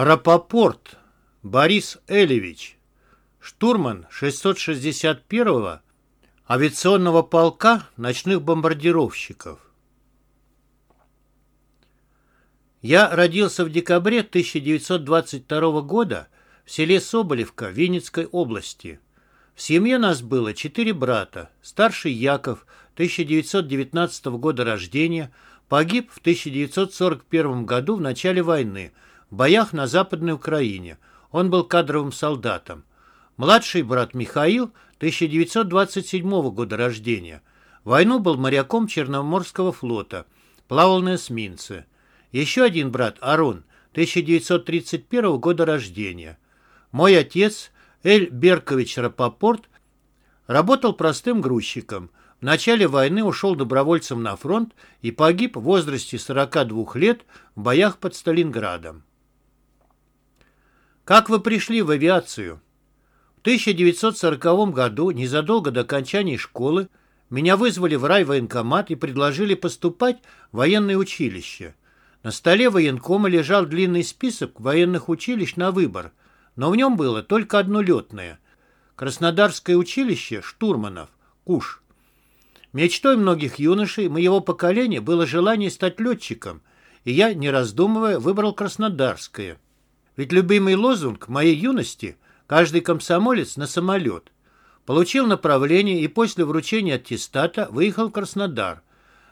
Рапопорт Борис Элевич, штурман 661-го авиационного полка ночных бомбардировщиков. Я родился в декабре 1922 года в селе Соболевка Винницкой области. В семье нас было четыре брата. Старший Яков, 1919 года рождения, погиб в 1941 году в начале войны – боях на Западной Украине. Он был кадровым солдатом. Младший брат Михаил, 1927 года рождения. Войну был моряком Черноморского флота, плавал на эсминце. Еще один брат Арон, 1931 года рождения. Мой отец, Эль Беркович Рапопорт, работал простым грузчиком. В начале войны ушел добровольцем на фронт и погиб в возрасте 42 лет в боях под Сталинградом. Как вы пришли в авиацию? В 1940 году, незадолго до окончания школы, меня вызвали в райвоенкомат и предложили поступать в военное училище. На столе военкома лежал длинный список военных училищ на выбор, но в нем было только одно летное – Краснодарское училище штурманов, КУШ. Мечтой многих юношей моего поколения было желание стать летчиком, и я, не раздумывая, выбрал Краснодарское – ведь любимый лозунг моей юности «Каждый комсомолец на самолет» получил направление и после вручения аттестата выехал в Краснодар.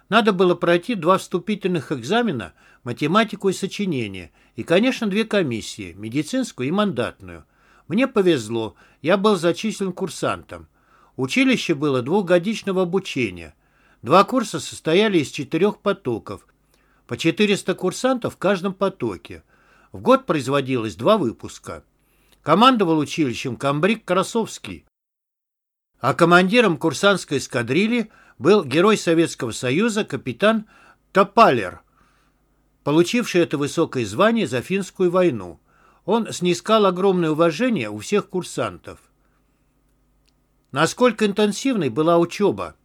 Надо было пройти два вступительных экзамена, математику и сочинение, и, конечно, две комиссии, медицинскую и мандатную. Мне повезло, я был зачислен курсантом. Училище было двухгодичного обучения. Два курса состояли из четырех потоков, по 400 курсантов в каждом потоке. В год производилось два выпуска. Командовал училищем комбриг Красовский. А командиром курсантской эскадрильи был герой Советского Союза капитан Топалер, получивший это высокое звание за финскую войну. Он снискал огромное уважение у всех курсантов. Насколько интенсивной была учеба?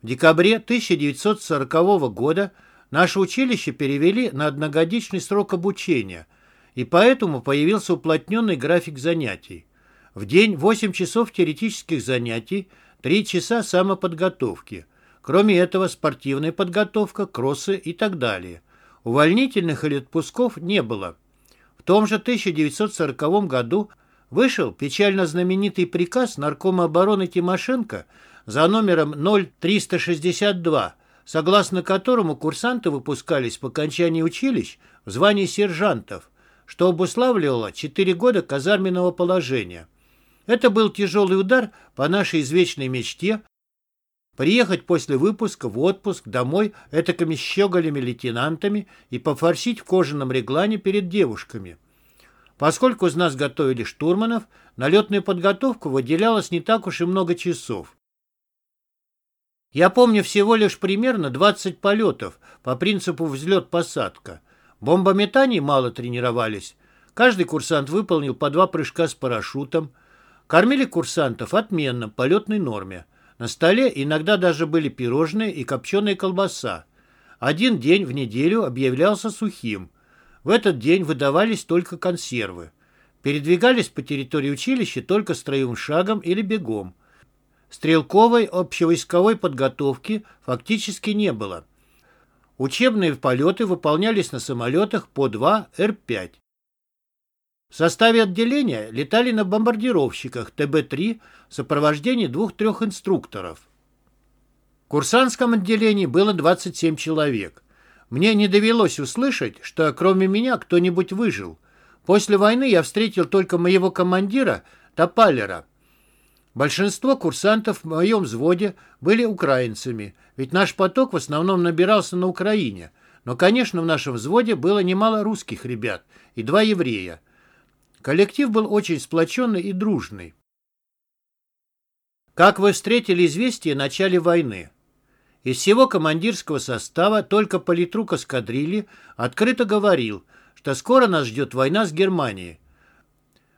В декабре 1940 года Наше училище перевели на одногодичный срок обучения, и поэтому появился уплотненный график занятий. В день 8 часов теоретических занятий, 3 часа самоподготовки. Кроме этого, спортивная подготовка, кроссы и так далее. Увольнительных или отпусков не было. В том же 1940 году вышел печально знаменитый приказ Наркома обороны Тимошенко за номером 0362 согласно которому курсанты выпускались по окончании училищ в звании сержантов, что обуславливало 4 года казарменного положения. Это был тяжелый удар по нашей извечной мечте приехать после выпуска в отпуск домой этакими щеголями-лейтенантами и пофорсить в кожаном реглане перед девушками. Поскольку из нас готовили штурманов, на летную подготовку выделялось не так уж и много часов. Я помню всего лишь примерно 20 полетов по принципу взлет-посадка. Бомбометаний мало тренировались. Каждый курсант выполнил по два прыжка с парашютом. Кормили курсантов отменно, по летной норме. На столе иногда даже были пирожные и копченая колбаса. Один день в неделю объявлялся сухим. В этот день выдавались только консервы. Передвигались по территории училища только строевым шагом или бегом. Стрелковой общевойсковой подготовки фактически не было. Учебные полеты выполнялись на самолетах по 2 Р-5. В составе отделения летали на бомбардировщиках ТБ-3 в сопровождении двух-трех инструкторов. В курсантском отделении было 27 человек. Мне не довелось услышать, что кроме меня кто-нибудь выжил. После войны я встретил только моего командира Топалера – Большинство курсантов в моем взводе были украинцами, ведь наш поток в основном набирался на Украине. Но, конечно, в нашем взводе было немало русских ребят и два еврея. Коллектив был очень сплоченный и дружный. Как вы встретили известие о начале войны? Из всего командирского состава только политрук эскадрильи открыто говорил, что скоро нас ждет война с Германией.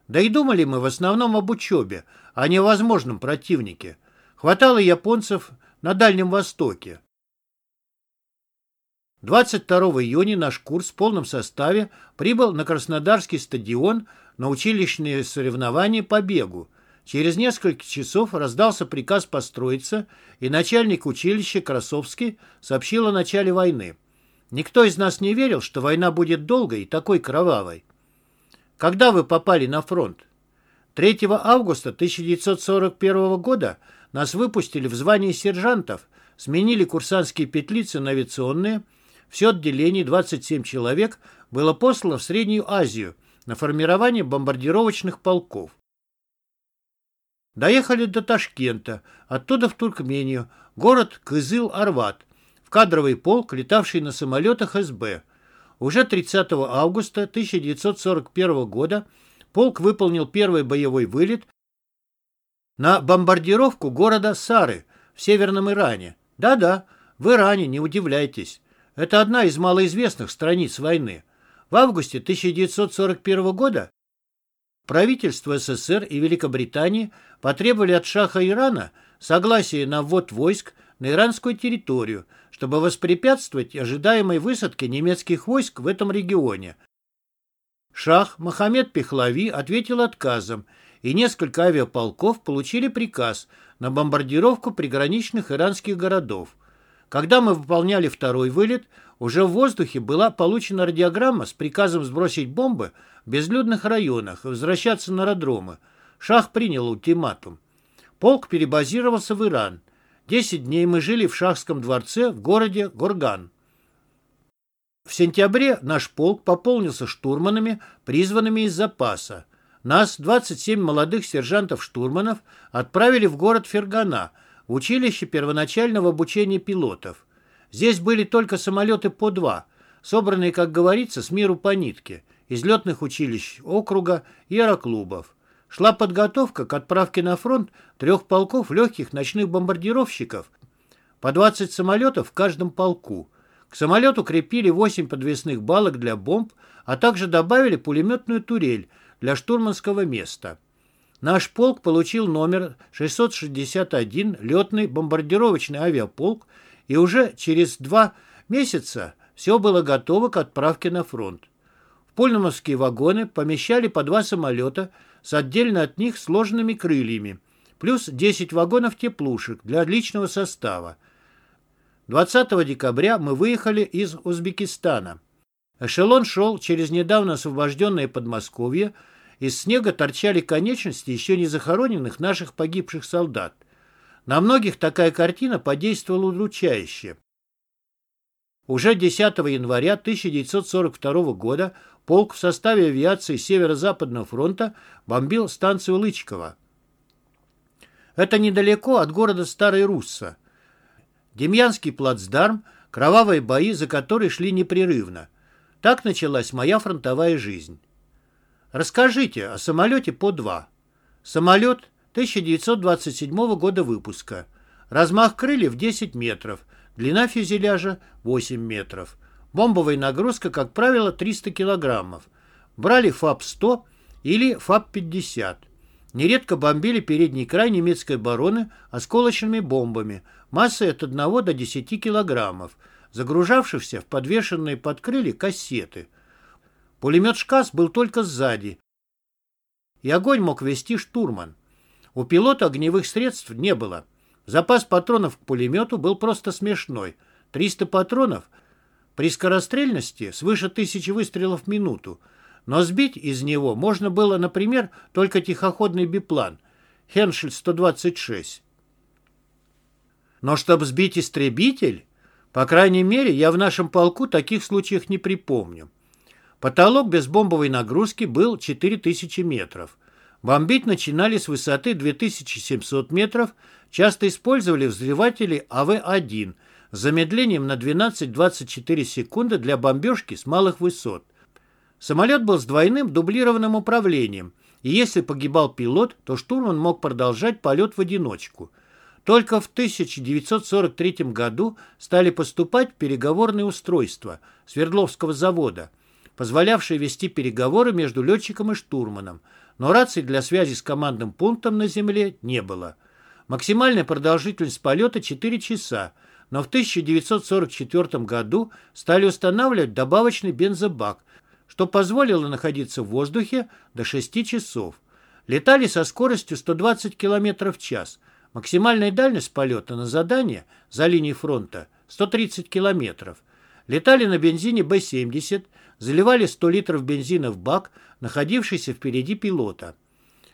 Да и думали мы в основном об учебе, а не о возможном противнике. Хватало японцев на Дальнем Востоке. 22 июня наш курс в полном составе прибыл на Краснодарский стадион на училищные соревнования по бегу. Через несколько часов раздался приказ построиться, и начальник училища Красовский сообщил о начале войны. Никто из нас не верил, что война будет долгой и такой кровавой. Когда вы попали на фронт? 3 августа 1941 года нас выпустили в звании сержантов, сменили курсантские петлицы на авиационные. Все отделение, 27 человек, было послано в Среднюю Азию на формирование бомбардировочных полков. Доехали до Ташкента, оттуда в Туркмению, город Кызыл-Арват, в кадровый полк, летавший на самолетах СБ. Уже 30 августа 1941 года полк выполнил первый боевой вылет на бомбардировку города Сары в Северном Иране. Да-да, в Иране, не удивляйтесь. Это одна из малоизвестных страниц войны. В августе 1941 года правительство СССР и Великобритании потребовали от шаха Ирана согласия на ввод войск на иранскую территорию, чтобы воспрепятствовать ожидаемой высадке немецких войск в этом регионе. Шах Мохаммед Пехлави ответил отказом, и несколько авиаполков получили приказ на бомбардировку приграничных иранских городов. Когда мы выполняли второй вылет, уже в воздухе была получена радиограмма с приказом сбросить бомбы в безлюдных районах и возвращаться на аэродромы. Шах принял ультиматум. Полк перебазировался в Иран. Десять дней мы жили в шахском дворце в городе Горган. В сентябре наш полк пополнился штурманами, призванными из запаса. Нас, 27 молодых сержантов-штурманов, отправили в город Фергана, в училище первоначального обучения пилотов. Здесь были только самолеты по два, собранные, как говорится, с миру по нитке, из летных училищ округа и аэроклубов. Шла подготовка к отправке на фронт трех полков легких ночных бомбардировщиков, по 20 самолетов в каждом полку. К самолету крепили 8 подвесных балок для бомб, а также добавили пулеметную турель для штурманского места. Наш полк получил номер 661 летный бомбардировочный авиаполк, и уже через два месяца все было готово к отправке на фронт. В пульмановские вагоны помещали по два самолета с отдельно от них сложенными крыльями, плюс 10 вагонов теплушек для личного состава. 20 декабря мы выехали из Узбекистана. Эшелон шел через недавно освобожденное Подмосковье, из снега торчали конечности еще не захороненных наших погибших солдат. На многих такая картина подействовала удручающе. Уже 10 января 1942 года полк в составе авиации Северо-Западного фронта бомбил станцию Лычково. Это недалеко от города Старой Русса. Демьянский плацдарм, кровавые бои, за которые шли непрерывно. Так началась моя фронтовая жизнь. Расскажите о самолете По-2. Самолет 1927 года выпуска. Размах крыльев 10 метров, длина фюзеляжа 8 метров. Бомбовая нагрузка, как правило, 300 килограммов. Брали ФАП-100 или ФАП-50. Нередко бомбили передний край немецкой обороны осколочными бомбами, массой от 1 до 10 килограммов, загружавшихся в подвешенные под крылья кассеты. Пулемет «Шкас» был только сзади, и огонь мог вести штурман. У пилота огневых средств не было. Запас патронов к пулемету был просто смешной. 300 патронов при скорострельности свыше тысячи выстрелов в минуту, но сбить из него можно было, например, только тихоходный биплан Хеншель-126. Но чтобы сбить истребитель, по крайней мере, я в нашем полку таких случаев не припомню. Потолок без бомбовой нагрузки был 4000 метров. Бомбить начинали с высоты 2700 метров, часто использовали взрыватели АВ-1 замедлением на 12-24 секунды для бомбежки с малых высот. Самолет был с двойным дублированным управлением, и если погибал пилот, то штурман мог продолжать полет в одиночку. Только в 1943 году стали поступать переговорные устройства Свердловского завода, позволявшие вести переговоры между летчиком и штурманом, но раций для связи с командным пунктом на земле не было. Максимальная продолжительность полета 4 часа, но в 1944 году стали устанавливать добавочный бензобак, что позволило находиться в воздухе до 6 часов. Летали со скоростью 120 км в час. Максимальная дальность полета на задание за линией фронта 130 км. Летали на бензине Б-70, заливали 100 литров бензина в бак, находившийся впереди пилота.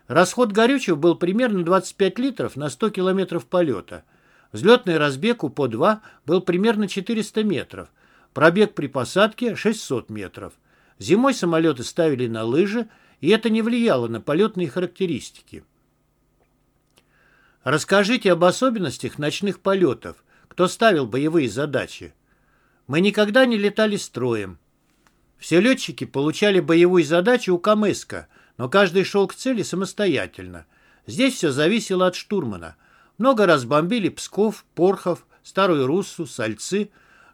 Расход горючего был примерно 25 литров на 100 километров полета. Взлетный разбег у ПО-2 был примерно 400 метров. Пробег при посадке 600 метров. Зимой самолеты ставили на лыжи, и это не влияло на полетные характеристики. Расскажите об особенностях ночных полетов. Кто ставил боевые задачи? Мы никогда не летали строем. Все летчики получали боевую задачу у Камыска, но каждый шел к цели самостоятельно. Здесь все зависело от штурмана. Много раз бомбили Псков, Порхов, Старую Руссу, Сальцы.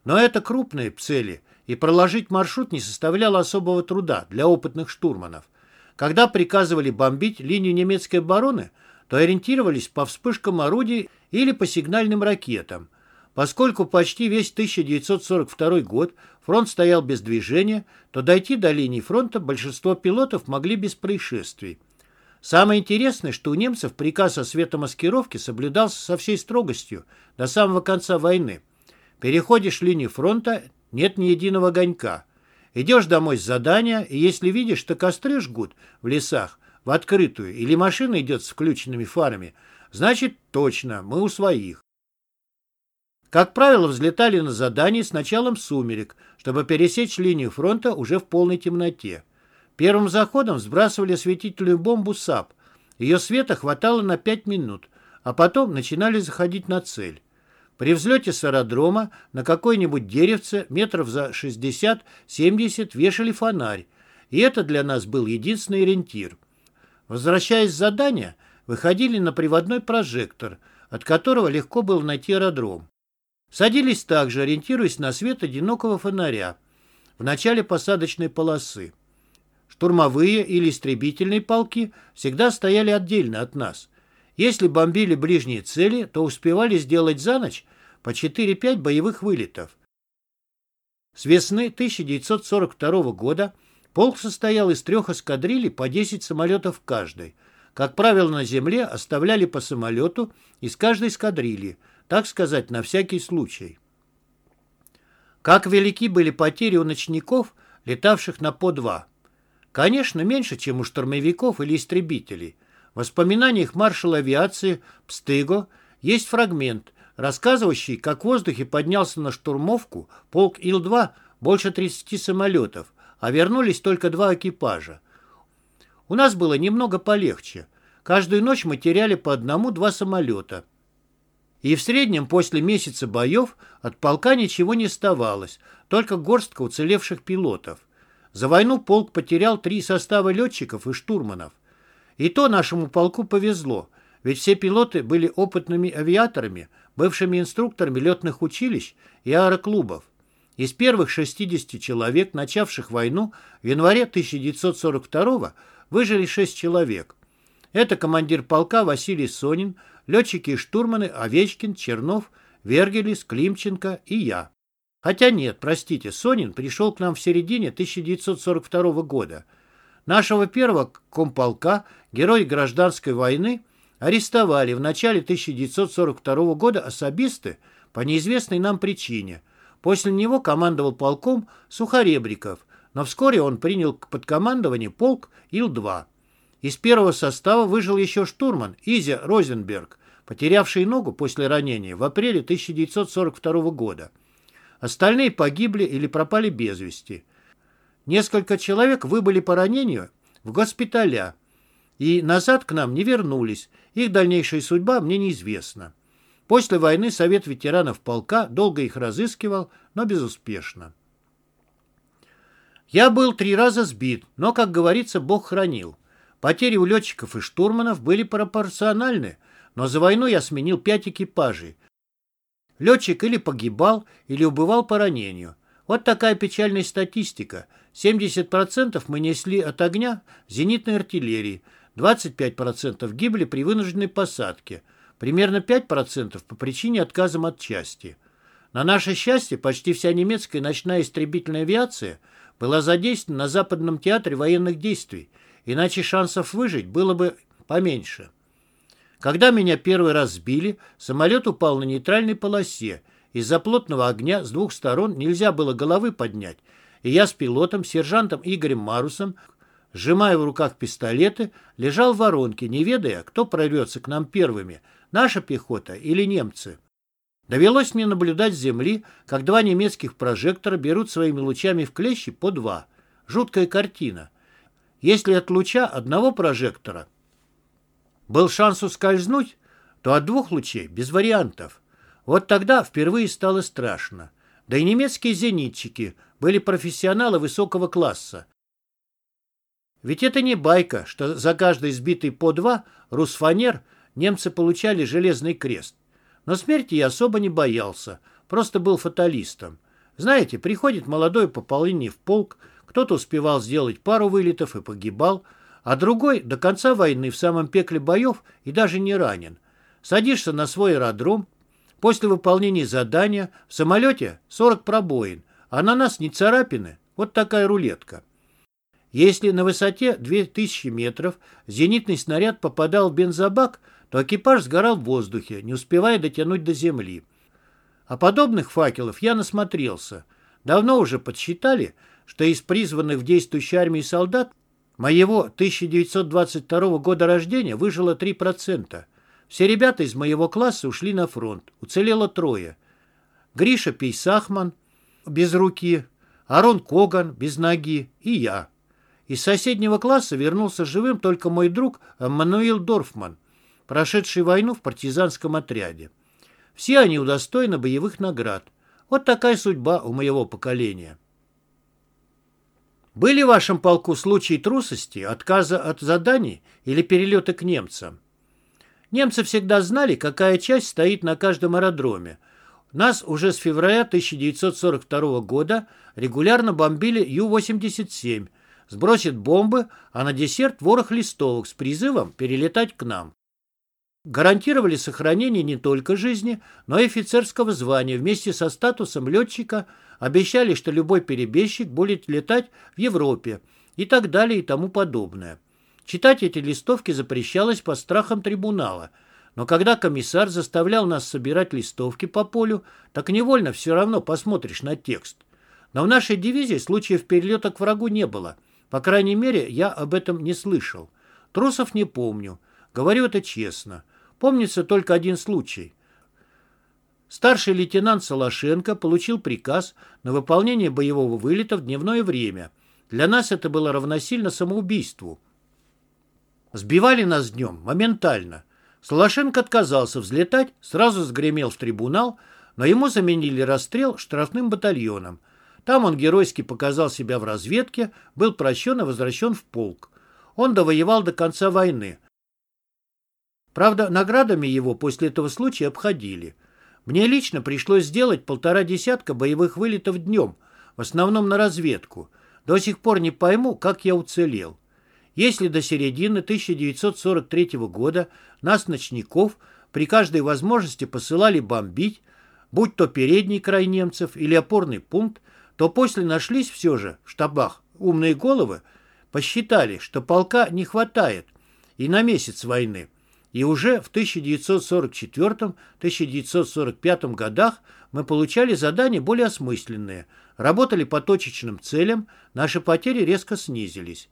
Но это крупные цели, и проложить маршрут не составляло особого труда для опытных штурманов. Когда приказывали бомбить линию немецкой обороны, то ориентировались по вспышкам орудий или по сигнальным ракетам. Поскольку почти весь 1942 год фронт стоял без движения, то дойти до линии фронта большинство пилотов могли без происшествий. Самое интересное, что у немцев приказ о светомаскировке соблюдался со всей строгостью до самого конца войны. Переходишь линию фронта, нет ни единого огонька. Идешь домой с задания, и если видишь, что костры жгут в лесах, в открытую, или машина идет с включенными фарами, значит, точно, мы у своих. Как правило, взлетали на задание с началом сумерек, чтобы пересечь линию фронта уже в полной темноте. Первым заходом сбрасывали осветительную бомбу САБ. Ее света хватало на 5 минут, а потом начинали заходить на цель. При взлете с аэродрома на какое-нибудь деревце метров за 60-70 вешали фонарь, и это для нас был единственный ориентир. Возвращаясь с задания, выходили на приводной прожектор, от которого легко было найти аэродром. Садились также, ориентируясь на свет одинокого фонаря в начале посадочной полосы. Штурмовые или истребительные полки всегда стояли отдельно от нас. Если бомбили ближние цели, то успевали сделать за ночь по 4-5 боевых вылетов. С весны 1942 года полк состоял из трех эскадрилей по 10 самолетов каждой. Как правило, на земле оставляли по самолету из каждой эскадрильи – так сказать, на всякий случай. Как велики были потери у ночников, летавших на По-2? Конечно, меньше, чем у штурмовиков или истребителей. В воспоминаниях маршала авиации Пстыго есть фрагмент, рассказывающий, как в воздухе поднялся на штурмовку полк Ил-2 больше 30 самолетов, а вернулись только два экипажа. У нас было немного полегче. Каждую ночь мы теряли по одному-два самолета – и в среднем после месяца боев от полка ничего не оставалось, только горстка уцелевших пилотов. За войну полк потерял три состава летчиков и штурманов. И то нашему полку повезло, ведь все пилоты были опытными авиаторами, бывшими инструкторами летных училищ и аэроклубов. Из первых 60 человек, начавших войну в январе 1942 выжили 6 человек. Это командир полка Василий Сонин, летчики и штурманы Овечкин, Чернов, Вергелис, Климченко и я. Хотя нет, простите, Сонин пришел к нам в середине 1942 года. Нашего первого комполка, герой гражданской войны, арестовали в начале 1942 года особисты по неизвестной нам причине. После него командовал полком Сухаребриков, но вскоре он принял под командование полк Ил-2. Из первого состава выжил еще штурман Изя Розенберг, потерявший ногу после ранения в апреле 1942 года. Остальные погибли или пропали без вести. Несколько человек выбыли по ранению в госпиталя и назад к нам не вернулись. Их дальнейшая судьба мне неизвестна. После войны Совет ветеранов полка долго их разыскивал, но безуспешно. Я был три раза сбит, но, как говорится, Бог хранил. Потери у летчиков и штурманов были пропорциональны, но за войну я сменил пять экипажей. Летчик или погибал, или убывал по ранению. Вот такая печальная статистика. 70% мы несли от огня зенитной артиллерии, 25% гибли при вынужденной посадке, примерно 5% по причине отказа от части. На наше счастье, почти вся немецкая ночная истребительная авиация была задействована на Западном театре военных действий, иначе шансов выжить было бы поменьше. Когда меня первый раз сбили, самолет упал на нейтральной полосе. Из-за плотного огня с двух сторон нельзя было головы поднять, и я с пилотом, сержантом Игорем Марусом, сжимая в руках пистолеты, лежал в воронке, не ведая, кто прорвется к нам первыми, наша пехота или немцы. Довелось мне наблюдать с земли, как два немецких прожектора берут своими лучами в клещи по два. Жуткая картина. Если от луча одного прожектора был шанс ускользнуть, то от двух лучей без вариантов. Вот тогда впервые стало страшно. Да и немецкие зенитчики были профессионалы высокого класса. Ведь это не байка, что за каждый сбитый по два русфанер немцы получали железный крест. Но смерти я особо не боялся, просто был фаталистом. Знаете, приходит молодое пополнение в полк, кто-то успевал сделать пару вылетов и погибал, а другой до конца войны в самом пекле боев и даже не ранен. Садишься на свой аэродром, после выполнения задания в самолете 40 пробоин, а на нас не царапины, вот такая рулетка. Если на высоте 2000 метров зенитный снаряд попадал в бензобак – то экипаж сгорал в воздухе, не успевая дотянуть до земли. А подобных факелов я насмотрелся. Давно уже подсчитали, что из призванных в действующей армии солдат моего 1922 года рождения выжило 3%. Все ребята из моего класса ушли на фронт. Уцелело трое. Гриша Пейсахман без руки, Арон Коган без ноги и я. Из соседнего класса вернулся живым только мой друг Мануил Дорфман – прошедший войну в партизанском отряде. Все они удостоены боевых наград. Вот такая судьба у моего поколения. Были в вашем полку случаи трусости, отказа от заданий или перелета к немцам? Немцы всегда знали, какая часть стоит на каждом аэродроме. Нас уже с февраля 1942 года регулярно бомбили Ю-87, сбросит бомбы, а на десерт ворох листовок с призывом перелетать к нам гарантировали сохранение не только жизни, но и офицерского звания вместе со статусом летчика, обещали, что любой перебежчик будет летать в Европе и так далее и тому подобное. Читать эти листовки запрещалось по страхам трибунала, но когда комиссар заставлял нас собирать листовки по полю, так невольно все равно посмотришь на текст. Но в нашей дивизии случаев перелета к врагу не было. По крайней мере, я об этом не слышал. Трусов не помню. Говорю это честно. Помнится только один случай. Старший лейтенант Солошенко получил приказ на выполнение боевого вылета в дневное время. Для нас это было равносильно самоубийству. Сбивали нас днем моментально. Солошенко отказался взлетать, сразу сгремел в трибунал, но ему заменили расстрел штрафным батальоном. Там он геройски показал себя в разведке, был прощен и возвращен в полк. Он довоевал до конца войны, Правда, наградами его после этого случая обходили. Мне лично пришлось сделать полтора десятка боевых вылетов днем, в основном на разведку. До сих пор не пойму, как я уцелел. Если до середины 1943 года нас, ночников, при каждой возможности посылали бомбить, будь то передний край немцев или опорный пункт, то после нашлись все же в штабах умные головы, посчитали, что полка не хватает и на месяц войны. И уже в 1944-1945 годах мы получали задания более осмысленные, работали по точечным целям, наши потери резко снизились.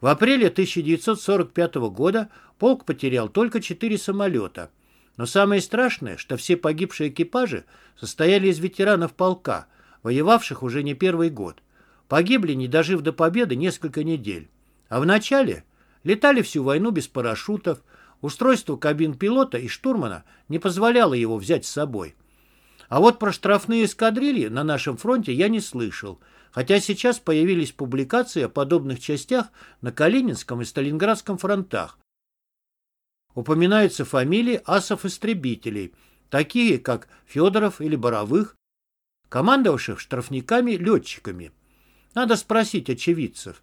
В апреле 1945 года полк потерял только 4 самолета. Но самое страшное, что все погибшие экипажи состояли из ветеранов полка, воевавших уже не первый год. Погибли, не дожив до победы, несколько недель. А в начале летали всю войну без парашютов, Устройство кабин пилота и штурмана не позволяло его взять с собой. А вот про штрафные эскадрильи на нашем фронте я не слышал, хотя сейчас появились публикации о подобных частях на Калининском и Сталинградском фронтах. Упоминаются фамилии асов-истребителей, такие как Федоров или Боровых, командовавших штрафниками-летчиками. Надо спросить очевидцев.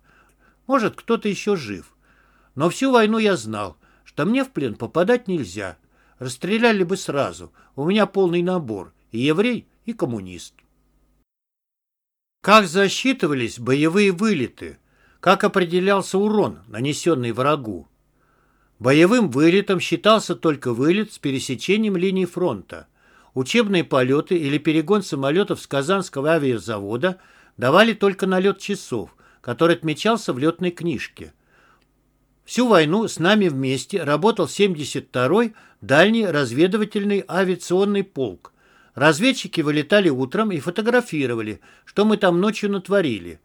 Может, кто-то еще жив. Но всю войну я знал, что мне в плен попадать нельзя. Расстреляли бы сразу. У меня полный набор. И еврей, и коммунист. Как засчитывались боевые вылеты? Как определялся урон, нанесенный врагу? Боевым вылетом считался только вылет с пересечением линии фронта. Учебные полеты или перегон самолетов с Казанского авиазавода давали только налет часов, который отмечался в летной книжке. Всю войну с нами вместе работал 72-й дальний разведывательный авиационный полк. Разведчики вылетали утром и фотографировали, что мы там ночью натворили.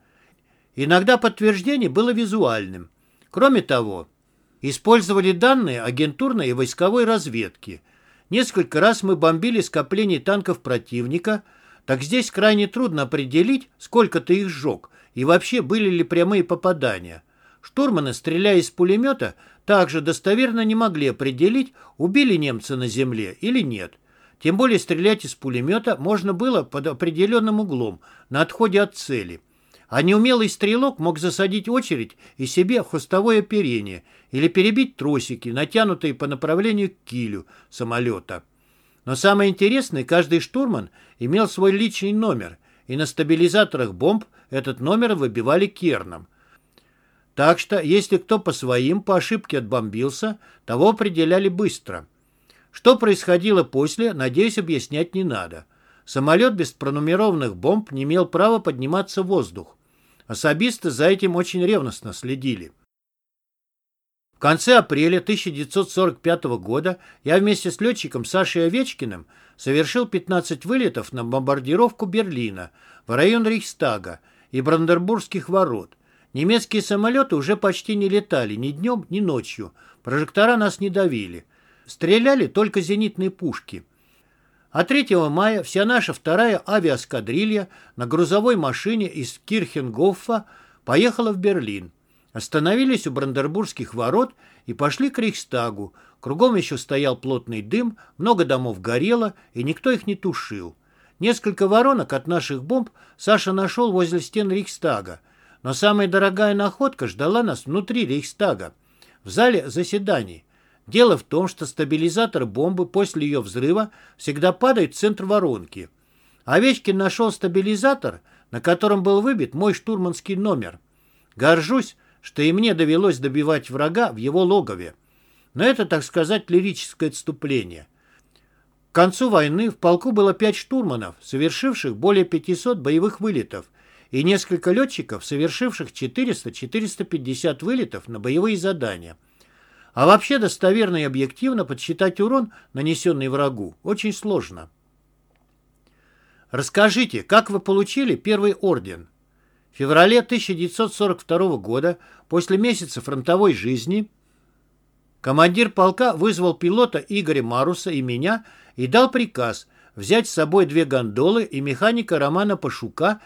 Иногда подтверждение было визуальным. Кроме того, использовали данные агентурной и войсковой разведки. Несколько раз мы бомбили скопление танков противника, так здесь крайне трудно определить, сколько ты их сжег, и вообще были ли прямые попадания. Штурманы, стреляя из пулемета, также достоверно не могли определить, убили немца на земле или нет. Тем более стрелять из пулемета можно было под определенным углом, на отходе от цели. А неумелый стрелок мог засадить очередь и себе в хвостовое оперение или перебить тросики, натянутые по направлению к килю самолета. Но самое интересное, каждый штурман имел свой личный номер, и на стабилизаторах бомб этот номер выбивали керном. Так что, если кто по своим по ошибке отбомбился, того определяли быстро. Что происходило после, надеюсь, объяснять не надо. Самолет без пронумерованных бомб не имел права подниматься в воздух. Особисты за этим очень ревностно следили. В конце апреля 1945 года я вместе с летчиком Сашей Овечкиным совершил 15 вылетов на бомбардировку Берлина в район Рейхстага и Бранденбургских ворот – Немецкие самолеты уже почти не летали ни днем, ни ночью. Прожектора нас не давили. Стреляли только зенитные пушки. А 3 мая вся наша вторая авиаскадрилья на грузовой машине из Кирхенгоффа поехала в Берлин. Остановились у Брандербургских ворот и пошли к Рейхстагу. Кругом еще стоял плотный дым, много домов горело, и никто их не тушил. Несколько воронок от наших бомб Саша нашел возле стен Рейхстага. Но самая дорогая находка ждала нас внутри Рейхстага, в зале заседаний. Дело в том, что стабилизатор бомбы после ее взрыва всегда падает в центр воронки. Овечкин нашел стабилизатор, на котором был выбит мой штурманский номер. Горжусь, что и мне довелось добивать врага в его логове. Но это, так сказать, лирическое отступление. К концу войны в полку было пять штурманов, совершивших более 500 боевых вылетов, и несколько летчиков, совершивших 400-450 вылетов на боевые задания. А вообще достоверно и объективно подсчитать урон, нанесенный врагу, очень сложно. Расскажите, как вы получили первый орден? В феврале 1942 года, после месяца фронтовой жизни, командир полка вызвал пилота Игоря Маруса и меня и дал приказ взять с собой две гондолы и механика Романа Пашука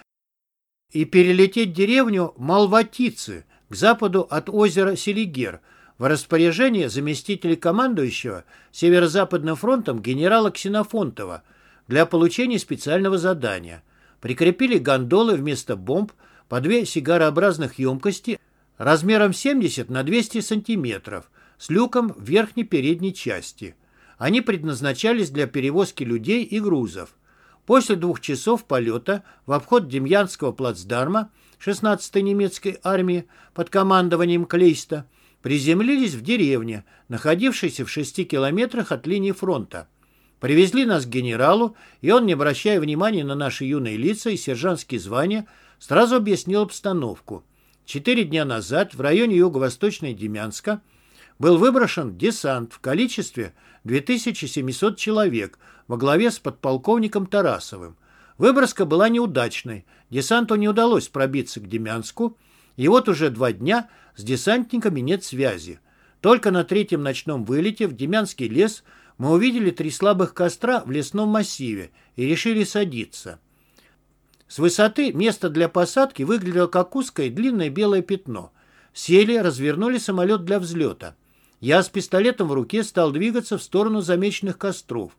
и перелететь деревню Малватицы к западу от озера Селигер в распоряжение заместителя командующего Северо-Западным фронтом генерала Ксенофонтова для получения специального задания. Прикрепили гондолы вместо бомб по две сигарообразных емкости размером 70 на 200 сантиметров с люком в верхней передней части. Они предназначались для перевозки людей и грузов. После двух часов полета в обход Демьянского плацдарма 16-й немецкой армии под командованием Клейста приземлились в деревне, находившейся в 6 километрах от линии фронта. Привезли нас к генералу, и он, не обращая внимания на наши юные лица и сержантские звания, сразу объяснил обстановку. Четыре дня назад в районе юго-восточной Демянска был выброшен десант в количестве 2700 человек во главе с подполковником Тарасовым. Выброска была неудачной, десанту не удалось пробиться к Демянску, и вот уже два дня с десантниками нет связи. Только на третьем ночном вылете в Демянский лес мы увидели три слабых костра в лесном массиве и решили садиться. С высоты место для посадки выглядело как узкое длинное белое пятно. Сели, развернули самолет для взлета. Я с пистолетом в руке стал двигаться в сторону замеченных костров.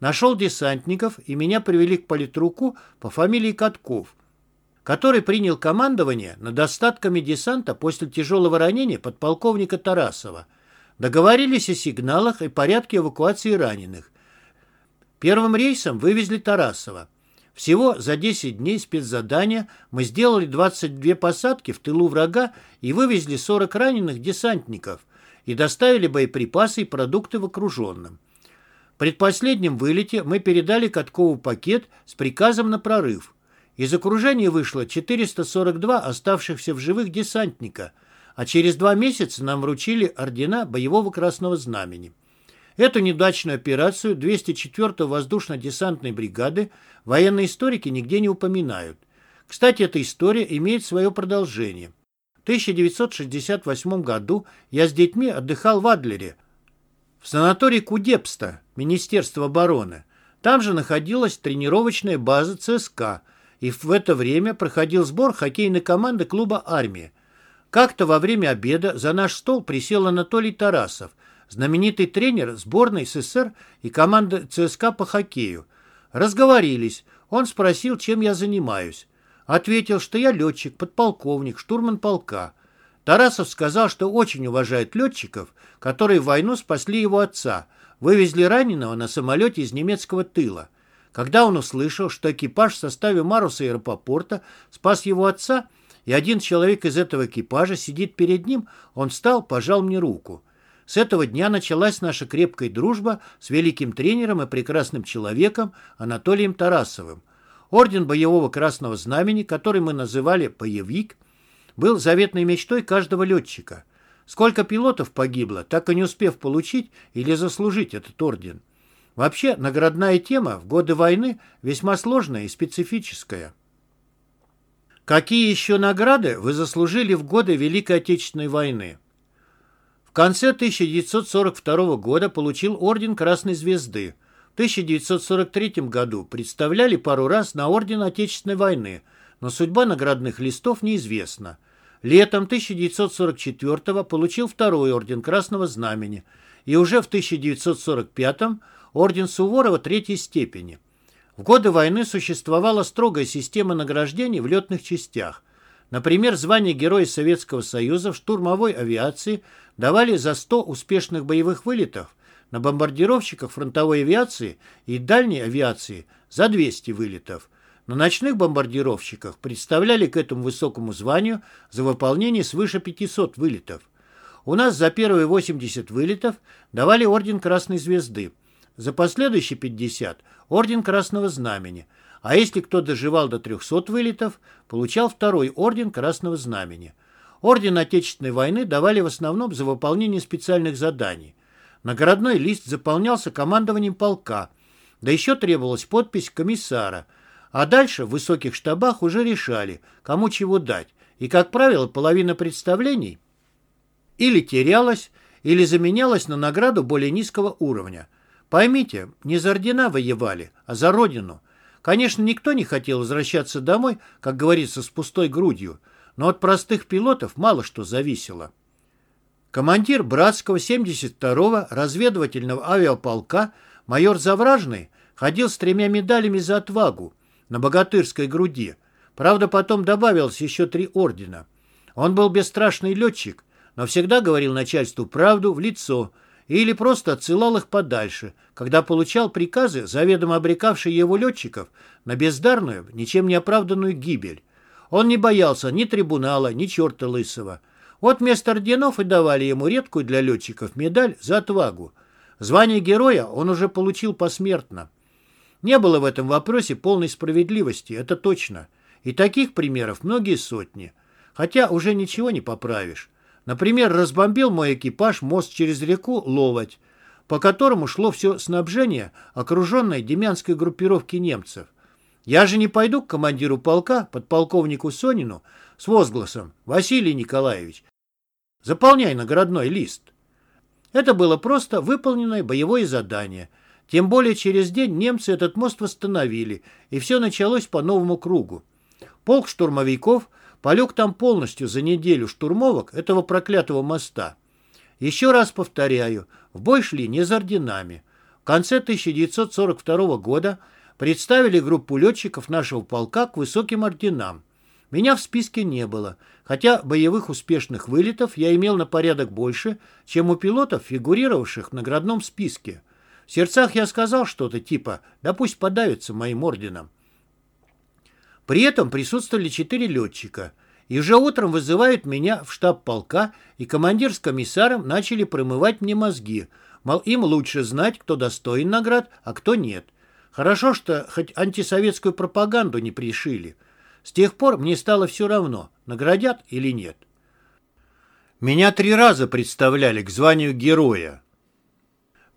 Нашел десантников, и меня привели к политруку по фамилии Катков, который принял командование над остатками десанта после тяжелого ранения подполковника Тарасова. Договорились о сигналах и порядке эвакуации раненых. Первым рейсом вывезли Тарасова. Всего за 10 дней спецзадания мы сделали 22 посадки в тылу врага и вывезли 40 раненых десантников и доставили боеприпасы и продукты в окруженном. Предпоследнем вылете мы передали Каткову пакет с приказом на прорыв. Из окружения вышло 442 оставшихся в живых десантника, а через два месяца нам вручили ордена боевого красного знамени. Эту неудачную операцию 204-й воздушно-десантной бригады военные историки нигде не упоминают. Кстати, эта история имеет свое продолжение. В 1968 году я с детьми отдыхал в Адлере, в санатории Кудепста, Министерства обороны. Там же находилась тренировочная база ЦСКА, и в это время проходил сбор хоккейной команды клуба «Армия». Как-то во время обеда за наш стол присел Анатолий Тарасов – знаменитый тренер сборной СССР и команды ЦСКА по хоккею. Разговорились. Он спросил, чем я занимаюсь. Ответил, что я летчик, подполковник, штурман полка. Тарасов сказал, что очень уважает летчиков, которые в войну спасли его отца, вывезли раненого на самолете из немецкого тыла. Когда он услышал, что экипаж в составе Маруса аэропорта спас его отца, и один человек из этого экипажа сидит перед ним, он встал, пожал мне руку. С этого дня началась наша крепкая дружба с великим тренером и прекрасным человеком Анатолием Тарасовым. Орден боевого красного знамени, который мы называли «Боевик», был заветной мечтой каждого летчика. Сколько пилотов погибло, так и не успев получить или заслужить этот орден. Вообще, наградная тема в годы войны весьма сложная и специфическая. Какие еще награды вы заслужили в годы Великой Отечественной войны? конце 1942 года получил орден Красной Звезды. В 1943 году представляли пару раз на орден Отечественной войны, но судьба наградных листов неизвестна. Летом 1944 получил второй орден Красного Знамени и уже в 1945 орден Суворова третьей степени. В годы войны существовала строгая система награждений в летных частях – Например, звание Героя Советского Союза в штурмовой авиации давали за 100 успешных боевых вылетов, на бомбардировщиках фронтовой авиации и дальней авиации за 200 вылетов. На ночных бомбардировщиках представляли к этому высокому званию за выполнение свыше 500 вылетов. У нас за первые 80 вылетов давали орден Красной Звезды, за последующие 50 – орден Красного Знамени – а если кто доживал до 300 вылетов, получал второй орден Красного Знамени. Орден Отечественной войны давали в основном за выполнение специальных заданий. Наградной лист заполнялся командованием полка, да еще требовалась подпись комиссара, а дальше в высоких штабах уже решали, кому чего дать, и, как правило, половина представлений или терялась, или заменялась на награду более низкого уровня. Поймите, не за ордена воевали, а за родину – Конечно, никто не хотел возвращаться домой, как говорится, с пустой грудью, но от простых пилотов мало что зависело. Командир братского 72-го разведывательного авиаполка майор Завражный ходил с тремя медалями за отвагу на богатырской груди. Правда, потом добавилось еще три ордена. Он был бесстрашный летчик, но всегда говорил начальству правду в лицо – или просто отсылал их подальше, когда получал приказы, заведомо обрекавшие его летчиков на бездарную, ничем не оправданную гибель. Он не боялся ни трибунала, ни черта лысого. Вот вместо орденов и давали ему редкую для летчиков медаль за отвагу. Звание героя он уже получил посмертно. Не было в этом вопросе полной справедливости, это точно. И таких примеров многие сотни. Хотя уже ничего не поправишь. Например, разбомбил мой экипаж мост через реку Ловоть, по которому шло все снабжение окруженной демянской группировки немцев. Я же не пойду к командиру полка, подполковнику Сонину, с возгласом «Василий Николаевич, заполняй наградной лист». Это было просто выполненное боевое задание. Тем более через день немцы этот мост восстановили, и все началось по новому кругу. Полк штурмовиков – Полег там полностью за неделю штурмовок этого проклятого моста. Еще раз повторяю, в бой шли не за орденами. В конце 1942 года представили группу летчиков нашего полка к высоким орденам. Меня в списке не было, хотя боевых успешных вылетов я имел на порядок больше, чем у пилотов, фигурировавших в наградном списке. В сердцах я сказал что-то типа «да пусть подавятся моим орденом». При этом присутствовали четыре летчика. И уже утром вызывают меня в штаб полка, и командир с комиссаром начали промывать мне мозги. Мол, им лучше знать, кто достоин наград, а кто нет. Хорошо, что хоть антисоветскую пропаганду не пришили. С тех пор мне стало все равно, наградят или нет. Меня три раза представляли к званию героя.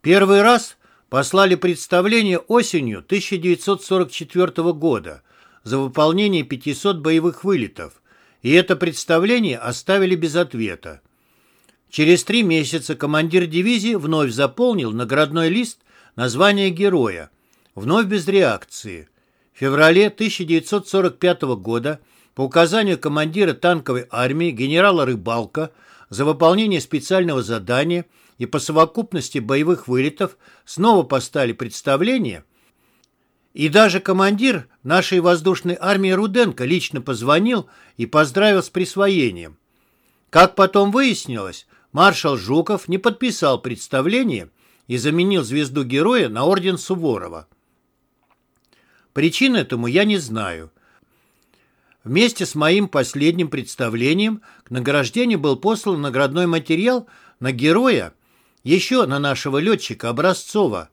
Первый раз послали представление осенью 1944 года за выполнение 500 боевых вылетов, и это представление оставили без ответа. Через три месяца командир дивизии вновь заполнил наградной лист названия героя, вновь без реакции. В феврале 1945 года по указанию командира танковой армии генерала Рыбалка за выполнение специального задания и по совокупности боевых вылетов снова поставили представление, и даже командир нашей воздушной армии Руденко лично позвонил и поздравил с присвоением. Как потом выяснилось, маршал Жуков не подписал представление и заменил звезду героя на орден Суворова. Причин этому я не знаю. Вместе с моим последним представлением к награждению был послан наградной материал на героя, еще на нашего летчика Образцова.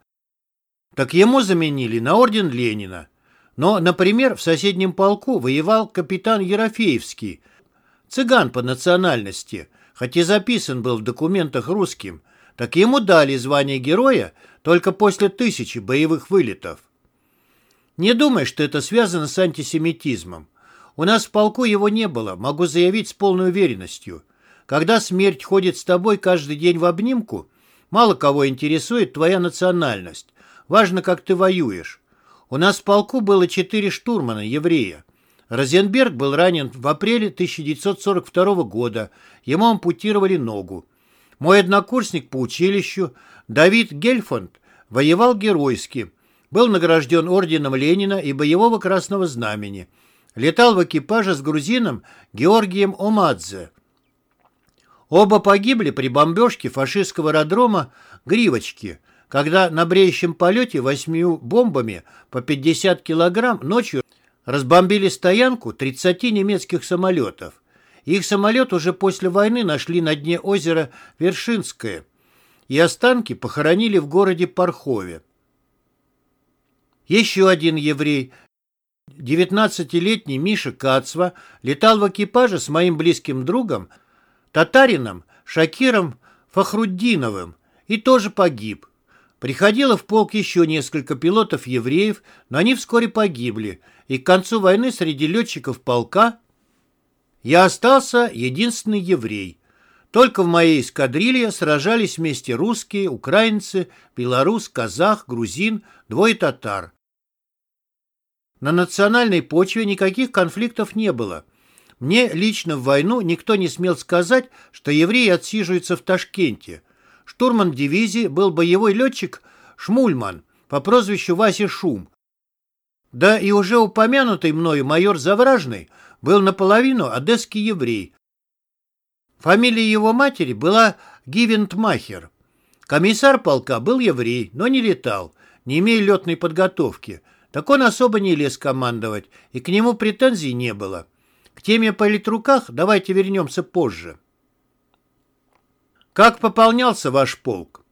Так ему заменили на орден Ленина. Но, например, в соседнем полку воевал капитан Ерофеевский, цыган по национальности, хоть и записан был в документах русским, так ему дали звание героя только после тысячи боевых вылетов. Не думай, что это связано с антисемитизмом. У нас в полку его не было, могу заявить с полной уверенностью. Когда смерть ходит с тобой каждый день в обнимку, мало кого интересует твоя национальность. Важно, как ты воюешь. У нас в полку было четыре штурмана, еврея. Розенберг был ранен в апреле 1942 года. Ему ампутировали ногу. Мой однокурсник по училищу, Давид Гельфанд, воевал геройски – был награжден орденом Ленина и боевого Красного Знамени. Летал в экипаже с грузином Георгием Омадзе. Оба погибли при бомбежке фашистского аэродрома Гривочки, когда на бреющем полете восьмью бомбами по 50 килограмм ночью разбомбили стоянку 30 немецких самолетов. Их самолет уже после войны нашли на дне озера Вершинское, и останки похоронили в городе Пархове. Еще один еврей, 19-летний Миша Кацва, летал в экипаже с моим близким другом, татарином Шакиром Фахруддиновым, и тоже погиб. Приходило в полк еще несколько пилотов-евреев, но они вскоре погибли, и к концу войны среди летчиков полка я остался единственный еврей. Только в моей эскадрилье сражались вместе русские, украинцы, белорус, казах, грузин, двое татар. На национальной почве никаких конфликтов не было. Мне лично в войну никто не смел сказать, что евреи отсиживаются в Ташкенте. Штурман дивизии был боевой летчик Шмульман по прозвищу Вася Шум. Да и уже упомянутый мною майор Завражный был наполовину одесский еврей. Фамилия его матери была Гивентмахер. Комиссар полка был еврей, но не летал, не имея летной подготовки – так он особо не лез командовать, и к нему претензий не было. К теме политруках давайте вернемся позже. Как пополнялся ваш полк?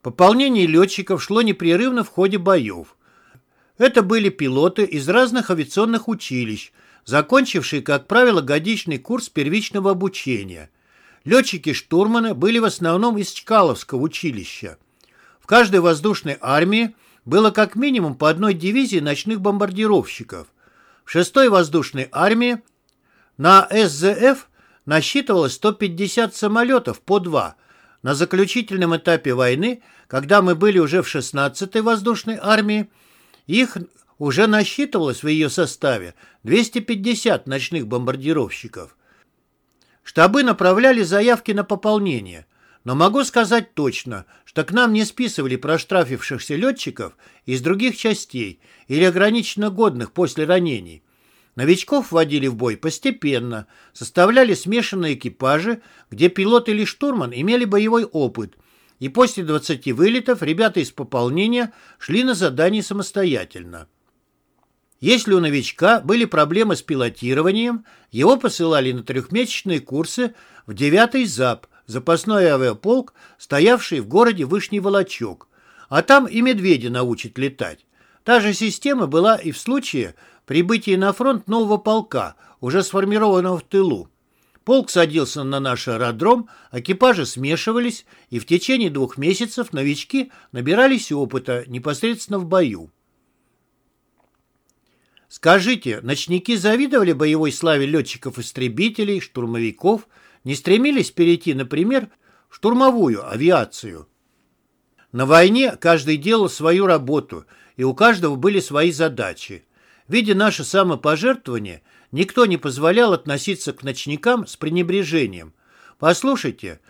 Пополнение летчиков шло непрерывно в ходе боев. Это были пилоты из разных авиационных училищ, закончившие, как правило, годичный курс первичного обучения. Летчики-штурманы были в основном из Чкаловского училища. В каждой воздушной армии было как минимум по одной дивизии ночных бомбардировщиков. В 6-й воздушной армии на СЗФ насчитывалось 150 самолетов по два. На заключительном этапе войны, когда мы были уже в 16-й воздушной армии, их уже насчитывалось в ее составе 250 ночных бомбардировщиков. Штабы направляли заявки на пополнение – но могу сказать точно, что к нам не списывали проштрафившихся летчиков из других частей или ограниченно годных после ранений. Новичков вводили в бой постепенно, составляли смешанные экипажи, где пилот или штурман имели боевой опыт, и после 20 вылетов ребята из пополнения шли на задание самостоятельно. Если у новичка были проблемы с пилотированием, его посылали на трехмесячные курсы в 9-й ЗАП, запасной авиаполк, стоявший в городе Вышний Волочок. А там и медведя научат летать. Та же система была и в случае прибытия на фронт нового полка, уже сформированного в тылу. Полк садился на наш аэродром, экипажи смешивались, и в течение двух месяцев новички набирались опыта непосредственно в бою. Скажите, ночники завидовали боевой славе летчиков-истребителей, штурмовиков, не стремились перейти, например, в штурмовую авиацию? На войне каждый делал свою работу, и у каждого были свои задачи. Видя наше самопожертвование, никто не позволял относиться к ночникам с пренебрежением. Послушайте,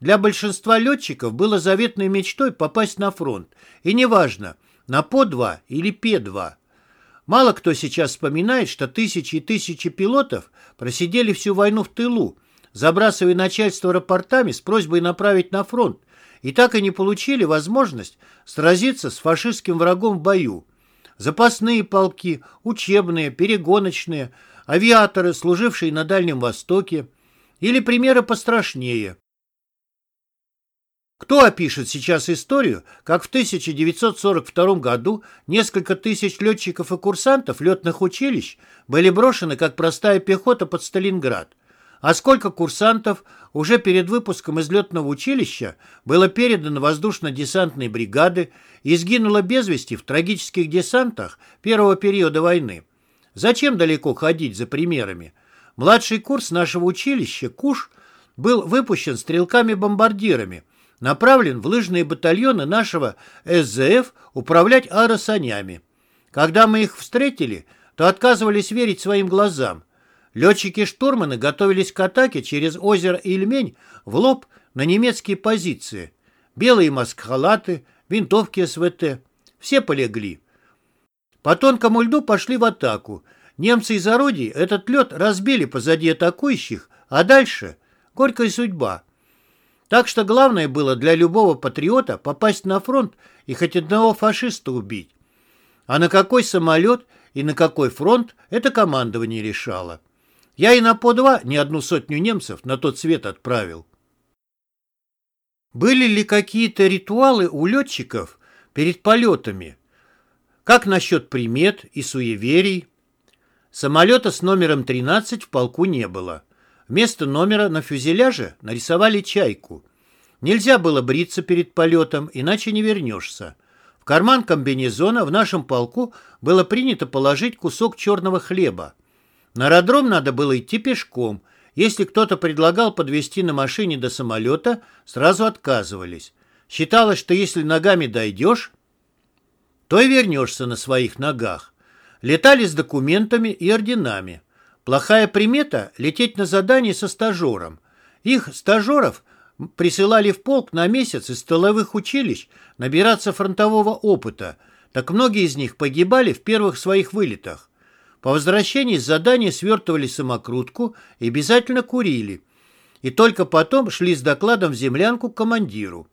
для большинства летчиков было заветной мечтой попасть на фронт, и неважно, на ПО-2 или П-2. Мало кто сейчас вспоминает, что тысячи и тысячи пилотов просидели всю войну в тылу, забрасывая начальство рапортами с просьбой направить на фронт, и так и не получили возможность сразиться с фашистским врагом в бою. Запасные полки, учебные, перегоночные, авиаторы, служившие на Дальнем Востоке, или примеры пострашнее. Кто опишет сейчас историю, как в 1942 году несколько тысяч летчиков и курсантов летных училищ были брошены как простая пехота под Сталинград? А сколько курсантов уже перед выпуском из летного училища было передано воздушно-десантной бригады и сгинуло без вести в трагических десантах первого периода войны? Зачем далеко ходить за примерами? Младший курс нашего училища, КУШ, был выпущен стрелками-бомбардирами, направлен в лыжные батальоны нашего СЗФ управлять аэросанями. Когда мы их встретили, то отказывались верить своим глазам. Летчики-штурманы готовились к атаке через озеро Ильмень в лоб на немецкие позиции. Белые маскхалаты, винтовки СВТ. Все полегли. По тонкому льду пошли в атаку. Немцы из орудий этот лед разбили позади атакующих, а дальше — горькая судьба. Так что главное было для любого патриота попасть на фронт и хоть одного фашиста убить. А на какой самолет и на какой фронт это командование решало. Я и на по-два не одну сотню немцев на тот свет отправил. Были ли какие-то ритуалы у летчиков перед полетами? Как насчет примет и суеверий? Самолета с номером 13 в полку не было. Вместо номера на фюзеляже нарисовали чайку. Нельзя было бриться перед полетом, иначе не вернешься. В карман комбинезона в нашем полку было принято положить кусок черного хлеба. На аэродром надо было идти пешком. Если кто-то предлагал подвезти на машине до самолета, сразу отказывались. Считалось, что если ногами дойдешь, то и вернешься на своих ногах. Летали с документами и орденами. Плохая примета – лететь на задание со стажером. Их, стажеров, присылали в полк на месяц из столовых училищ набираться фронтового опыта, так многие из них погибали в первых своих вылетах. По возвращении с задания свертывали самокрутку и обязательно курили. И только потом шли с докладом в землянку к командиру.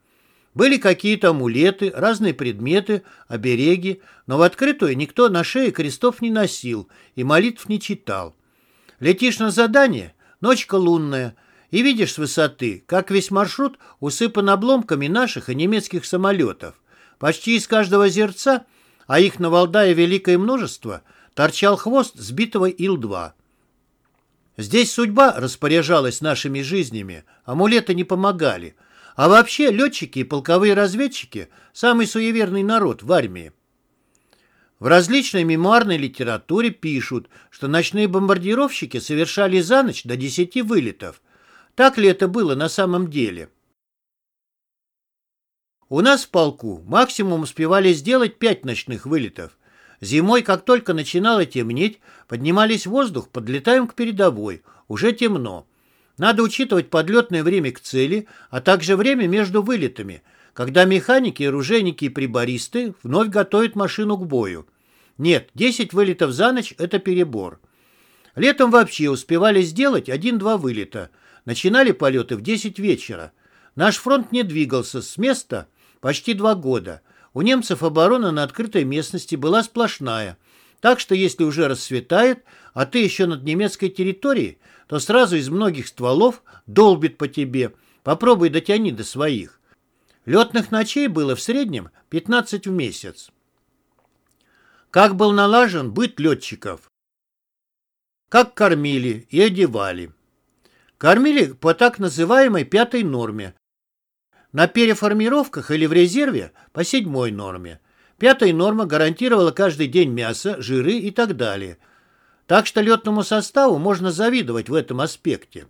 Были какие-то амулеты, разные предметы, обереги, но в открытую никто на шее крестов не носил и молитв не читал. Летишь на задание, ночка лунная, и видишь с высоты, как весь маршрут усыпан обломками наших и немецких самолетов. Почти из каждого зерца, а их на Валдае великое множество, торчал хвост сбитого Ил-2. Здесь судьба распоряжалась нашими жизнями, амулеты не помогали – а вообще летчики и полковые разведчики – самый суеверный народ в армии. В различной мемуарной литературе пишут, что ночные бомбардировщики совершали за ночь до 10 вылетов. Так ли это было на самом деле? У нас в полку максимум успевали сделать 5 ночных вылетов. Зимой, как только начинало темнеть, поднимались в воздух, подлетаем к передовой. Уже темно. Надо учитывать подлетное время к цели, а также время между вылетами, когда механики, оружейники и прибористы вновь готовят машину к бою. Нет, 10 вылетов за ночь – это перебор. Летом вообще успевали сделать один-два вылета. Начинали полеты в 10 вечера. Наш фронт не двигался с места почти два года. У немцев оборона на открытой местности была сплошная. Так что если уже рассветает, а ты еще над немецкой территорией, то сразу из многих стволов долбит по тебе. Попробуй дотяни до своих. Летных ночей было в среднем 15 в месяц. Как был налажен быт летчиков? Как кормили и одевали? Кормили по так называемой пятой норме. На переформировках или в резерве по седьмой норме. Пятая норма гарантировала каждый день мясо, жиры и так далее. Так что летному составу можно завидовать в этом аспекте.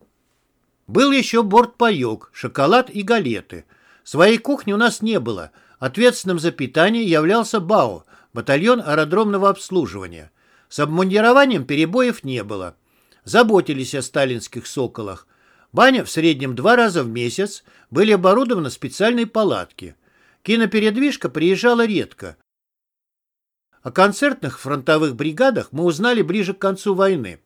Был еще бортпаек, шоколад и галеты. Своей кухни у нас не было. Ответственным за питание являлся БАО, батальон аэродромного обслуживания. С обмундированием перебоев не было. Заботились о сталинских соколах. Баня в среднем два раза в месяц, были оборудованы специальные палатки. Кинопередвижка приезжала редко. О концертных фронтовых бригадах мы узнали ближе к концу войны.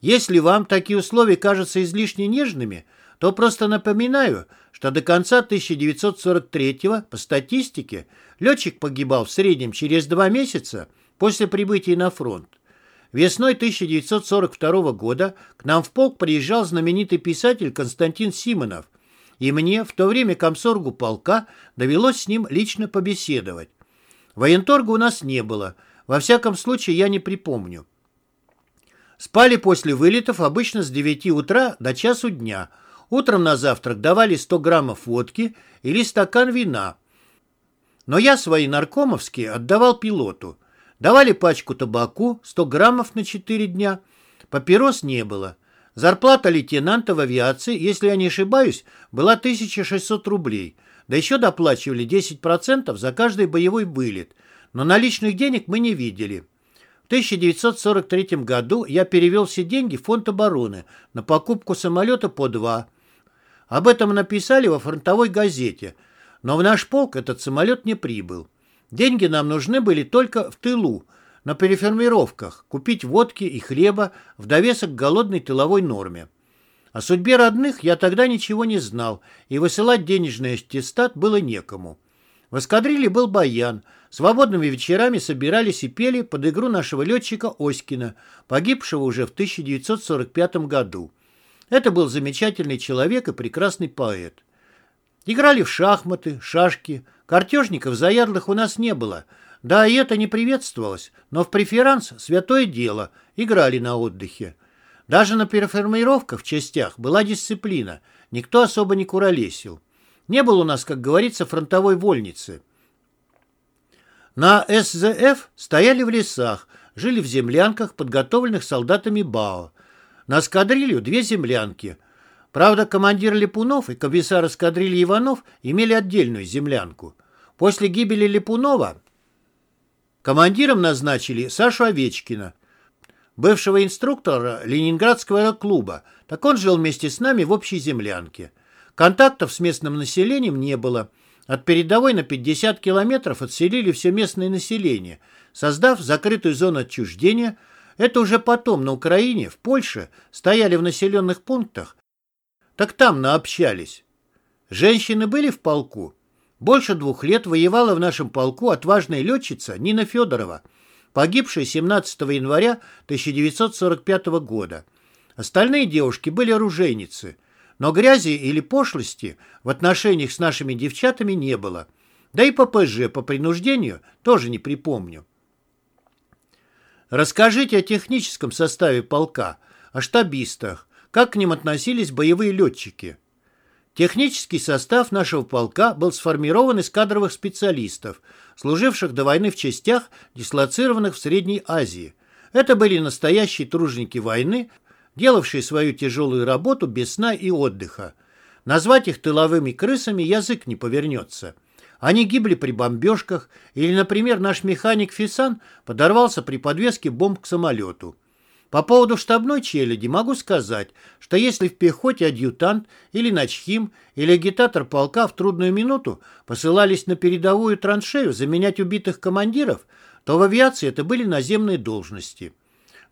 Если вам такие условия кажутся излишне нежными, то просто напоминаю, что до конца 1943 по статистике летчик погибал в среднем через два месяца после прибытия на фронт. Весной 1942 года к нам в полк приезжал знаменитый писатель Константин Симонов, и мне, в то время комсоргу полка, довелось с ним лично побеседовать. Военторга у нас не было, во всяком случае я не припомню. Спали после вылетов обычно с 9 утра до часу дня. Утром на завтрак давали 100 граммов водки или стакан вина. Но я свои наркомовские отдавал пилоту. Давали пачку табаку, 100 граммов на 4 дня. Папирос не было. Зарплата лейтенанта в авиации, если я не ошибаюсь, была 1600 рублей. Да еще доплачивали 10% за каждый боевой вылет. Но наличных денег мы не видели. В 1943 году я перевел все деньги в фонд обороны на покупку самолета по два. Об этом написали во фронтовой газете, но в наш полк этот самолет не прибыл. Деньги нам нужны были только в тылу, на переформировках, купить водки и хлеба в довесок к голодной тыловой норме. О судьбе родных я тогда ничего не знал, и высылать денежный аттестат было некому. В эскадрилье был баян. Свободными вечерами собирались и пели под игру нашего летчика Оськина, погибшего уже в 1945 году. Это был замечательный человек и прекрасный поэт. Играли в шахматы, шашки, Картежников заядлых у нас не было. Да, и это не приветствовалось, но в преферанс святое дело, играли на отдыхе. Даже на переформировках в частях была дисциплина, никто особо не куролесил. Не было у нас, как говорится, фронтовой вольницы. На СЗФ стояли в лесах, жили в землянках, подготовленных солдатами БАО. На эскадрилью две землянки. Правда, командир Липунов и комиссар эскадрильи Иванов имели отдельную землянку. После гибели Липунова командиром назначили Сашу Овечкина, бывшего инструктора Ленинградского клуба. Так он жил вместе с нами в общей землянке. Контактов с местным населением не было. От передовой на 50 километров отселили все местное население, создав закрытую зону отчуждения. Это уже потом на Украине, в Польше, стояли в населенных пунктах. Так там наобщались. Женщины были в полку? Больше двух лет воевала в нашем полку отважная летчица Нина Федорова, погибшая 17 января 1945 года. Остальные девушки были оружейницы, но грязи или пошлости в отношениях с нашими девчатами не было. Да и ППЖ по принуждению тоже не припомню. Расскажите о техническом составе полка, о штабистах, как к ним относились боевые летчики. Технический состав нашего полка был сформирован из кадровых специалистов, служивших до войны в частях, дислоцированных в Средней Азии. Это были настоящие труженики войны, делавшие свою тяжелую работу без сна и отдыха. Назвать их тыловыми крысами язык не повернется. Они гибли при бомбежках, или, например, наш механик Фисан подорвался при подвеске бомб к самолету. По поводу штабной челяди могу сказать, что если в пехоте адъютант или начхим или агитатор полка в трудную минуту посылались на передовую траншею заменять убитых командиров, то в авиации это были наземные должности.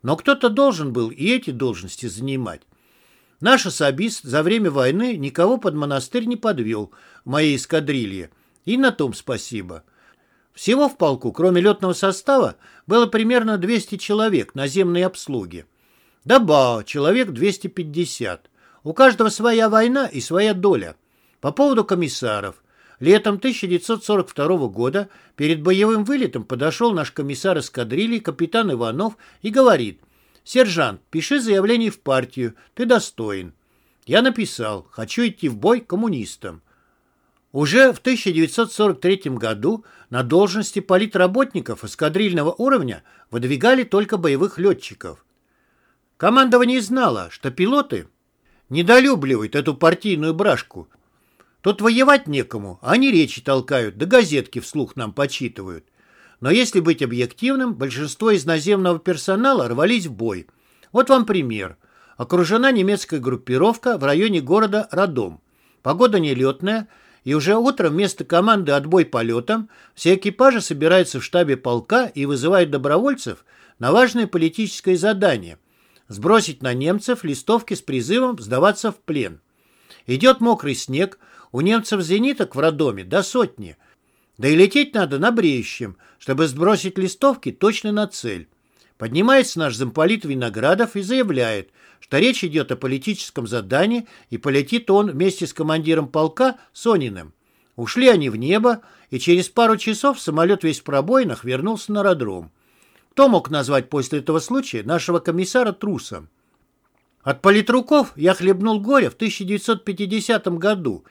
Но кто-то должен был и эти должности занимать. Наш особист за время войны никого под монастырь не подвел в моей эскадрилье, и на том спасибо. Всего в полку, кроме летного состава, было примерно 200 человек наземной обслуги. Ба, человек 250. У каждого своя война и своя доля. По поводу комиссаров. Летом 1942 года перед боевым вылетом подошел наш комиссар эскадрильи капитан Иванов и говорит, «Сержант, пиши заявление в партию, ты достоин». Я написал, хочу идти в бой коммунистам. Уже в 1943 году на должности политработников эскадрильного уровня выдвигали только боевых летчиков. Командование знало, что пилоты недолюбливают эту партийную брашку. Тут воевать некому, они речи толкают, да газетки вслух нам почитывают. Но если быть объективным, большинство из наземного персонала рвались в бой. Вот вам пример. Окружена немецкая группировка в районе города Радом. Погода нелетная, и уже утром вместо команды «Отбой полетам» все экипажи собираются в штабе полка и вызывают добровольцев на важное политическое задание – сбросить на немцев листовки с призывом сдаваться в плен. Идет мокрый снег, у немцев зениток в роддоме до сотни. Да и лететь надо на бреющем, чтобы сбросить листовки точно на цель. Поднимается наш замполит Виноградов и заявляет, что речь идет о политическом задании, и полетит он вместе с командиром полка Сониным. Ушли они в небо, и через пару часов самолет весь в пробоинах вернулся на аэродром. Кто мог назвать после этого случая нашего комиссара трусом? От политруков я хлебнул горе в 1950 году,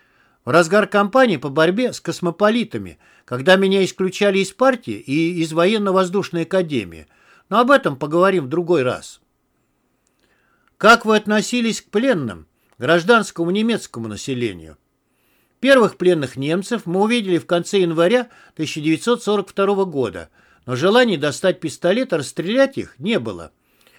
в разгар кампании по борьбе с космополитами, когда меня исключали из партии и из военно-воздушной академии. Но об этом поговорим в другой раз. Как вы относились к пленным, гражданскому немецкому населению? Первых пленных немцев мы увидели в конце января 1942 года, но желания достать пистолет и расстрелять их не было.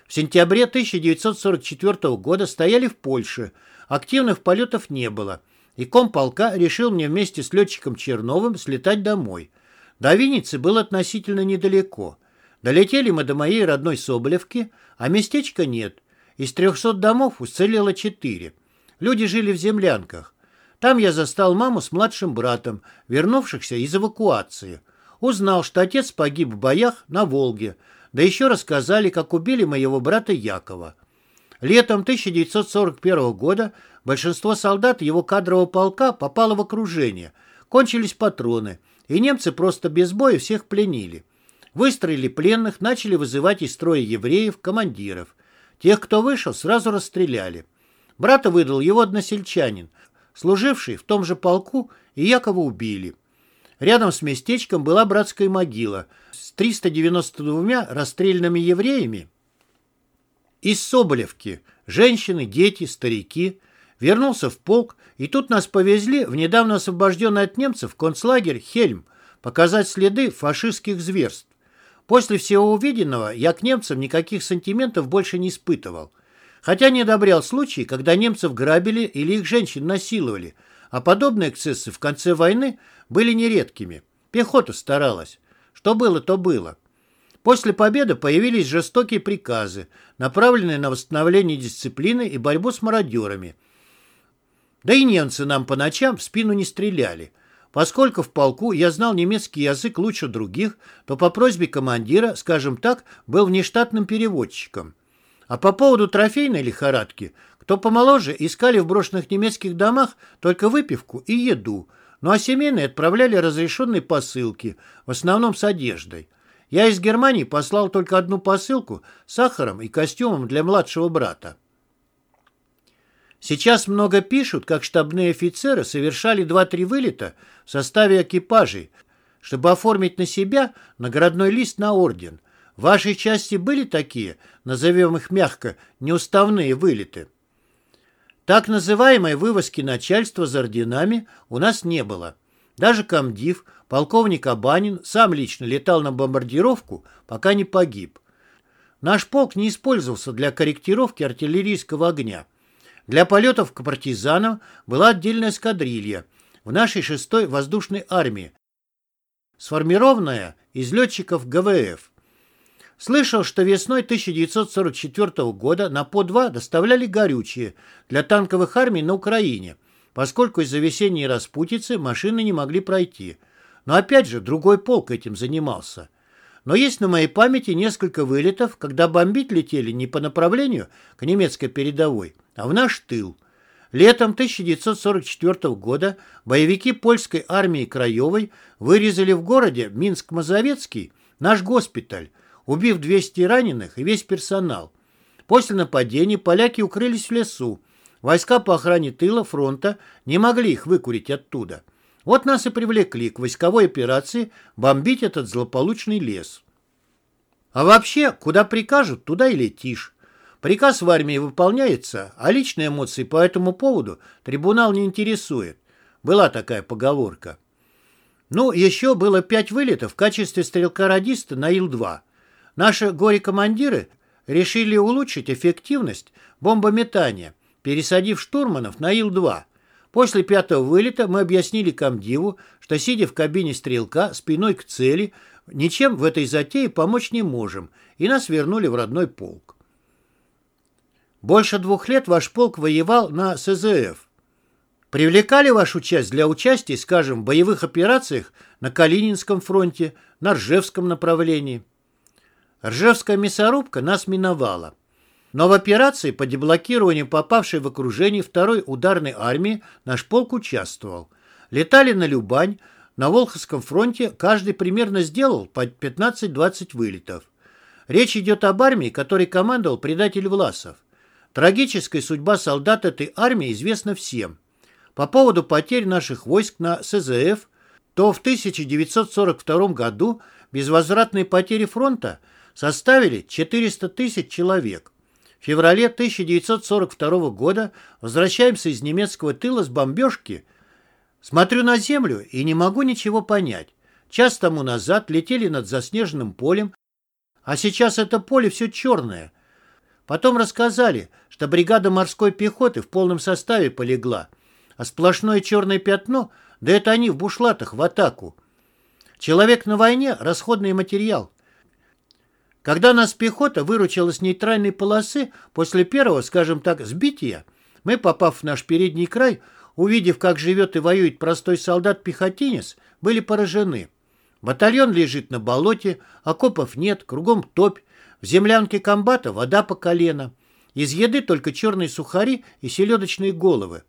В сентябре 1944 года стояли в Польше, активных полетов не было, и комполка решил мне вместе с летчиком Черновым слетать домой. До Винницы было относительно недалеко. Долетели мы до моей родной Соболевки, а местечка нет – из 300 домов уцелело 4. Люди жили в землянках. Там я застал маму с младшим братом, вернувшихся из эвакуации. Узнал, что отец погиб в боях на Волге, да еще рассказали, как убили моего брата Якова. Летом 1941 года большинство солдат его кадрового полка попало в окружение, кончились патроны, и немцы просто без боя всех пленили. Выстроили пленных, начали вызывать из строя евреев, командиров. Тех, кто вышел, сразу расстреляли. Брата выдал его односельчанин, служивший в том же полку, и Якова убили. Рядом с местечком была братская могила с 392 расстрелянными евреями из Соболевки. Женщины, дети, старики. Вернулся в полк, и тут нас повезли в недавно освобожденный от немцев концлагерь Хельм показать следы фашистских зверств. После всего увиденного я к немцам никаких сантиментов больше не испытывал. Хотя не одобрял случаи, когда немцев грабили или их женщин насиловали, а подобные эксцессы в конце войны были нередкими. Пехота старалась. Что было, то было. После победы появились жестокие приказы, направленные на восстановление дисциплины и борьбу с мародерами. Да и немцы нам по ночам в спину не стреляли. Поскольку в полку я знал немецкий язык лучше других, то по просьбе командира, скажем так, был внештатным переводчиком. А по поводу трофейной лихорадки, кто помоложе, искали в брошенных немецких домах только выпивку и еду, ну а семейные отправляли разрешенные посылки, в основном с одеждой. Я из Германии послал только одну посылку с сахаром и костюмом для младшего брата. Сейчас много пишут, как штабные офицеры совершали 2-3 вылета в составе экипажей, чтобы оформить на себя наградной лист на орден. В вашей части были такие, назовем их мягко, неуставные вылеты? Так называемой вывозки начальства за орденами у нас не было. Даже комдив, полковник Абанин, сам лично летал на бомбардировку, пока не погиб. Наш полк не использовался для корректировки артиллерийского огня. Для полетов к партизанам была отдельная эскадрилья в нашей шестой воздушной армии, сформированная из летчиков ГВФ. Слышал, что весной 1944 года на По-2 доставляли горючее для танковых армий на Украине, поскольку из-за весенней распутицы машины не могли пройти. Но опять же, другой полк этим занимался. Но есть на моей памяти несколько вылетов, когда бомбить летели не по направлению к немецкой передовой, а в наш тыл. Летом 1944 года боевики польской армии Краевой вырезали в городе Минск-Мазовецкий наш госпиталь, убив 200 раненых и весь персонал. После нападения поляки укрылись в лесу. Войска по охране тыла фронта не могли их выкурить оттуда. Вот нас и привлекли к войсковой операции бомбить этот злополучный лес. А вообще, куда прикажут, туда и летишь. Приказ в армии выполняется, а личные эмоции по этому поводу трибунал не интересует. Была такая поговорка. Ну, еще было пять вылетов в качестве стрелка-радиста на Ил-2. Наши горе-командиры решили улучшить эффективность бомбометания, пересадив штурманов на Ил-2. После пятого вылета мы объяснили комдиву, что, сидя в кабине стрелка спиной к цели, ничем в этой затее помочь не можем, и нас вернули в родной полк. Больше двух лет ваш полк воевал на СЗФ. Привлекали вашу часть для участия, скажем, в боевых операциях на Калининском фронте, на Ржевском направлении? Ржевская мясорубка нас миновала. Но в операции по деблокированию попавшей в окружение второй ударной армии наш полк участвовал. Летали на Любань, на Волховском фронте каждый примерно сделал по 15-20 вылетов. Речь идет об армии, которой командовал предатель Власов. Трагическая судьба солдат этой армии известна всем. По поводу потерь наших войск на СЗФ, то в 1942 году безвозвратные потери фронта составили 400 тысяч человек. В феврале 1942 года возвращаемся из немецкого тыла с бомбежки. Смотрю на землю и не могу ничего понять. Час тому назад летели над заснеженным полем, а сейчас это поле все черное – Потом рассказали, что бригада морской пехоты в полном составе полегла, а сплошное черное пятно, да это они в бушлатах в атаку. Человек на войне – расходный материал. Когда нас пехота выручила с нейтральной полосы после первого, скажем так, сбития, мы, попав в наш передний край, увидев, как живет и воюет простой солдат-пехотинец, были поражены. Батальон лежит на болоте, окопов нет, кругом топь, в землянке комбата вода по колено. Из еды только черные сухари и селедочные головы.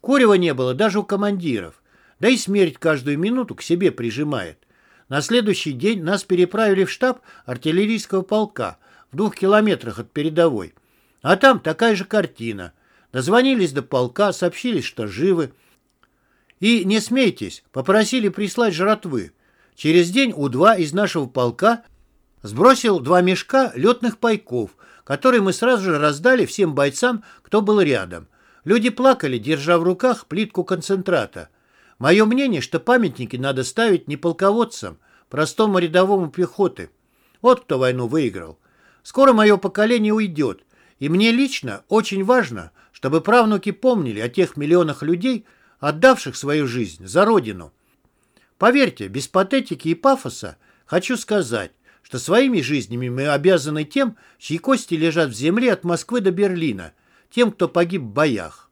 Курева не было даже у командиров. Да и смерть каждую минуту к себе прижимает. На следующий день нас переправили в штаб артиллерийского полка в двух километрах от передовой. А там такая же картина. Дозвонились до полка, сообщили, что живы. И, не смейтесь, попросили прислать жратвы. Через день У-2 из нашего полка Сбросил два мешка летных пайков, которые мы сразу же раздали всем бойцам, кто был рядом. Люди плакали, держа в руках плитку концентрата. Мое мнение, что памятники надо ставить не полководцам, простому рядовому пехоты. Вот кто войну выиграл. Скоро мое поколение уйдет, и мне лично очень важно, чтобы правнуки помнили о тех миллионах людей, отдавших свою жизнь за Родину. Поверьте, без патетики и пафоса хочу сказать, что своими жизнями мы обязаны тем, чьи кости лежат в земле от Москвы до Берлина, тем, кто погиб в боях.